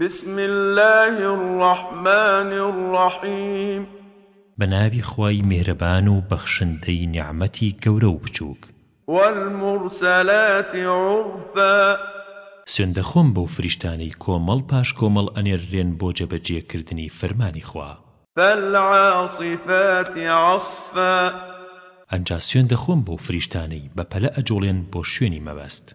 بسم اللە الرحمن الرحیم. بە ناوی خوای میهرەبان و بەخشندەی نیعمەتی گەورە و بچووک. والمرسلات عرفا. سوێن دەخۆم بەو فریشتانەی کۆمەڵ پاش کۆمەڵ ئەنێررێن بۆ جێبەجێکردنی فەرمانی خوا. فالعاصفات عصفا. ئەنجا سوێن دەخۆم بەو فریشتانەی بە پەلە ئەجوڵێن بۆ شوێنی مەبەست.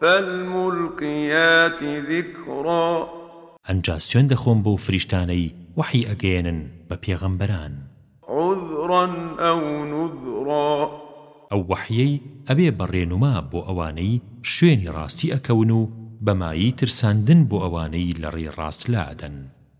فالملقیات ذکرا. ئەنجا سوێن دەخۆم بەو فریشتانەی وەحی ئەگەیەنن بە پێغەمبەران. عذرا او نذرا. ئەو وەحیەی ئەبێ بە ڕێنوما بۆ ئەوانەی شوێنی ڕاستی ئەکەون و بە مایەی ترساندن بۆ ئەوانەی لە ڕێی ڕاست لائەدەن.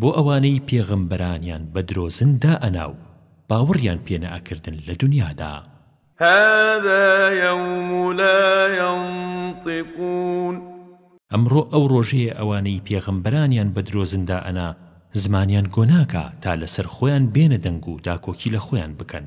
بۆ ئەوانەی پێغەمبەرانیان بە درۆزن دائەنا و باوەڕیان پێ نەئەکردن لە دنیادا. هذا یوم لا ینطقون. ئەمڕۆ ئەو ڕۆژەیە ئەوانەی پێغەمبەرانیان بە درۆزن دائەنا زمانیان گۆناکا تا لەسەر خۆیان بێنە دەنگ و داکۆکی لە خۆیان بکەن.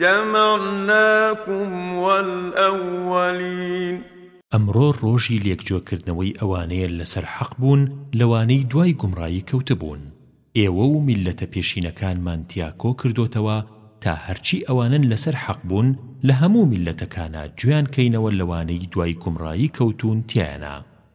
جمعناکم والاولین. ئەمڕۆ ڕۆژی لێکجۆکردنەوەی ئەوانەیە لەسەر حەق بوون لەوانەی دوای گومڕایی کەوتبوون، ئێوە و میللەتە پێشینەکانمان تیا کۆ کردۆتەوە تا هەرچی ئەوانەن لەسەر حەق بوون لە هەموو میللەتەکانا جوێان کەینەوە لەوانەی دوای گومڕایی کەوتوون تیایانا،